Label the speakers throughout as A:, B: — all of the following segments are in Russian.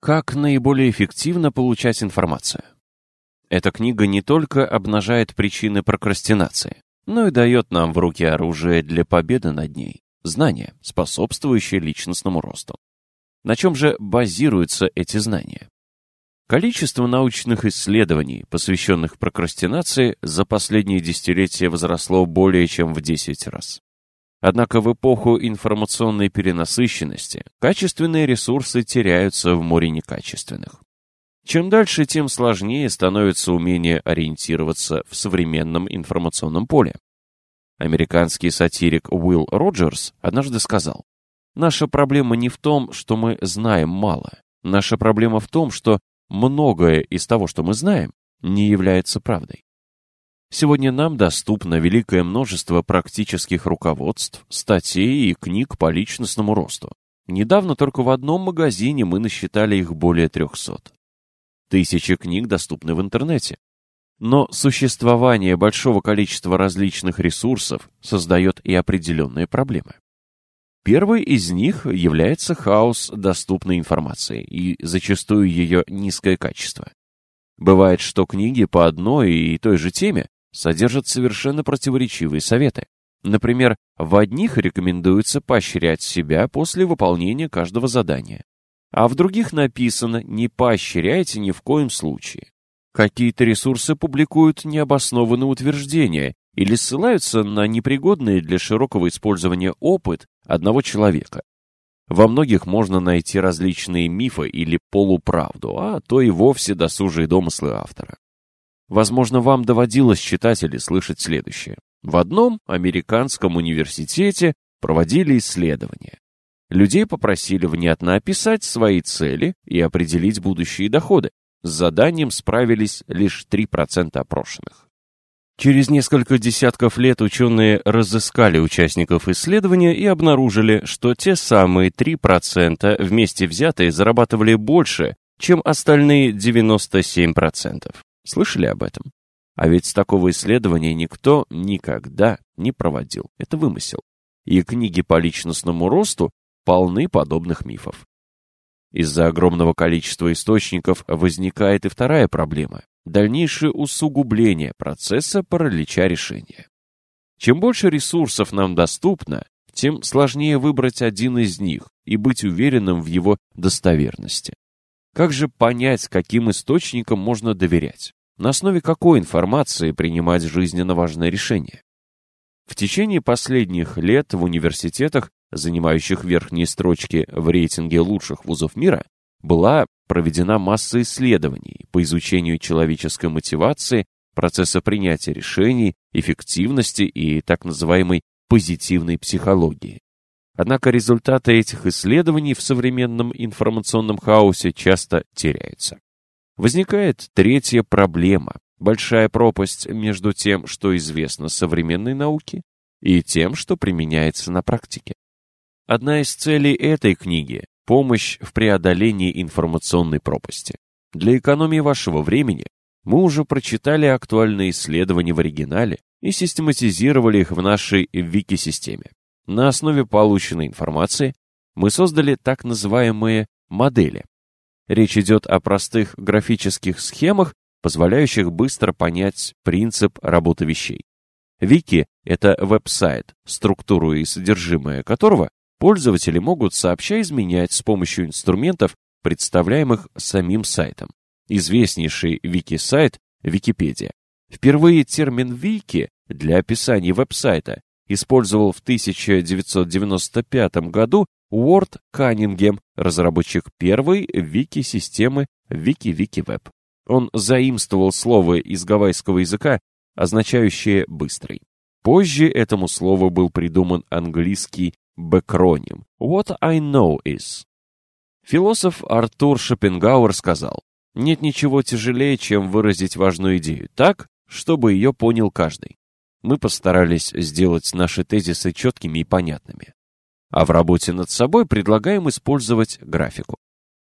A: Как наиболее эффективно получать информацию? Эта книга не только обнажает причины прокрастинации, но и дает нам в руки оружие для победы над ней, знания, способствующие личностному росту. На чем же базируются эти знания? Количество научных исследований, посвященных прокрастинации, за последние десятилетия возросло более чем в 10 раз. Однако в эпоху информационной перенасыщенности качественные ресурсы теряются в море некачественных. Чем дальше, тем сложнее становится умение ориентироваться в современном информационном поле. Американский сатирик Уилл Роджерс однажды сказал, «Наша проблема не в том, что мы знаем мало. Наша проблема в том, что многое из того, что мы знаем, не является правдой. Сегодня нам доступно великое множество практических руководств, статей и книг по личностному росту. Недавно только в одном магазине мы насчитали их более 300. Тысячи книг доступны в интернете. Но существование большого количества различных ресурсов создает и определенные проблемы. Первый из них является хаос доступной информации и зачастую ее низкое качество. Бывает, что книги по одной и той же теме содержат совершенно противоречивые советы. Например, в одних рекомендуется поощрять себя после выполнения каждого задания, а в других написано «не поощряйте ни в коем случае». Какие-то ресурсы публикуют необоснованные утверждения или ссылаются на непригодный для широкого использования опыт одного человека. Во многих можно найти различные мифы или полуправду, а то и вовсе досужие домыслы автора. Возможно, вам доводилось читать или слышать следующее. В одном американском университете проводили исследования. Людей попросили внятно описать свои цели и определить будущие доходы. С заданием справились лишь 3% опрошенных. Через несколько десятков лет ученые разыскали участников исследования и обнаружили, что те самые 3% вместе взятые зарабатывали больше, чем остальные 97%. Слышали об этом? А ведь такого исследования никто никогда не проводил. Это вымысел. И книги по личностному росту полны подобных мифов. Из-за огромного количества источников возникает и вторая проблема дальнейшее усугубление процесса паралича решения. Чем больше ресурсов нам доступно, тем сложнее выбрать один из них и быть уверенным в его достоверности. Как же понять, каким источникам можно доверять? На основе какой информации принимать жизненно важное решение? В течение последних лет в университетах, занимающих верхние строчки в рейтинге лучших вузов мира, была проведена масса исследований по изучению человеческой мотивации, процесса принятия решений, эффективности и так называемой позитивной психологии. Однако результаты этих исследований в современном информационном хаосе часто теряются. Возникает третья проблема – большая пропасть между тем, что известно современной науке, и тем, что применяется на практике. Одна из целей этой книги помощь в преодолении информационной пропасти. Для экономии вашего времени мы уже прочитали актуальные исследования в оригинале и систематизировали их в нашей вики-системе. На основе полученной информации мы создали так называемые модели. Речь идет о простых графических схемах, позволяющих быстро понять принцип работы вещей. Вики — это веб-сайт, структуру и содержимое которого Пользователи могут сообща изменять с помощью инструментов, представляемых самим сайтом. Известнейший вики-сайт – Википедия. Впервые термин «вики» для описания веб-сайта использовал в 1995 году Уорд Каннингем, разработчик первой вики-системы WikiWikiWeb. Он заимствовал слово из гавайского языка, означающее «быстрый». Позже этому слову был придуман английский бэкроним «What I know is». Философ Артур Шопенгауэр сказал, «Нет ничего тяжелее, чем выразить важную идею так, чтобы ее понял каждый. Мы постарались сделать наши тезисы четкими и понятными. А в работе над собой предлагаем использовать графику.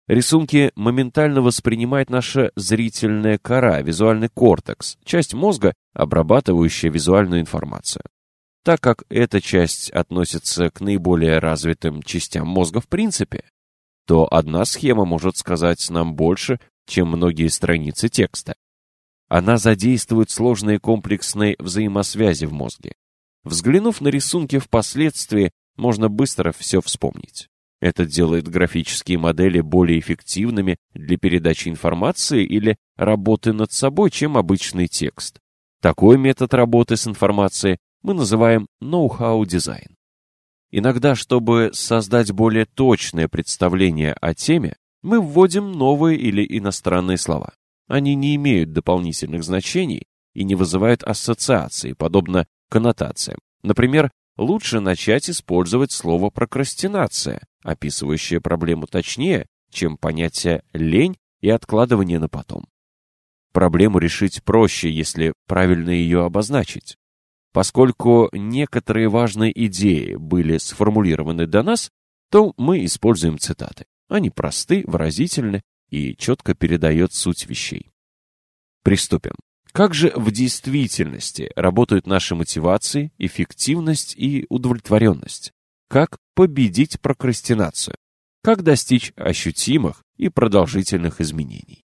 A: Рисунки моментально воспринимает наша зрительная кора, визуальный кортекс, часть мозга, обрабатывающая визуальную информацию. Так как эта часть относится к наиболее развитым частям мозга в принципе, то одна схема может сказать нам больше, чем многие страницы текста. Она задействует сложные комплексные взаимосвязи в мозге. Взглянув на рисунки впоследствии, можно быстро все вспомнить. Это делает графические модели более эффективными для передачи информации или работы над собой, чем обычный текст. Такой метод работы с информацией мы называем ноу-хау дизайн. Иногда, чтобы создать более точное представление о теме, мы вводим новые или иностранные слова. Они не имеют дополнительных значений и не вызывают ассоциаций, подобно коннотациям. Например, лучше начать использовать слово «прокрастинация», описывающее проблему точнее, чем понятие «лень» и откладывание на потом. Проблему решить проще, если правильно ее обозначить. Поскольку некоторые важные идеи были сформулированы до нас, то мы используем цитаты. Они просты, выразительны и четко передают суть вещей. Приступим. Как же в действительности работают наши мотивации, эффективность и удовлетворенность? Как победить прокрастинацию? Как достичь ощутимых и продолжительных изменений?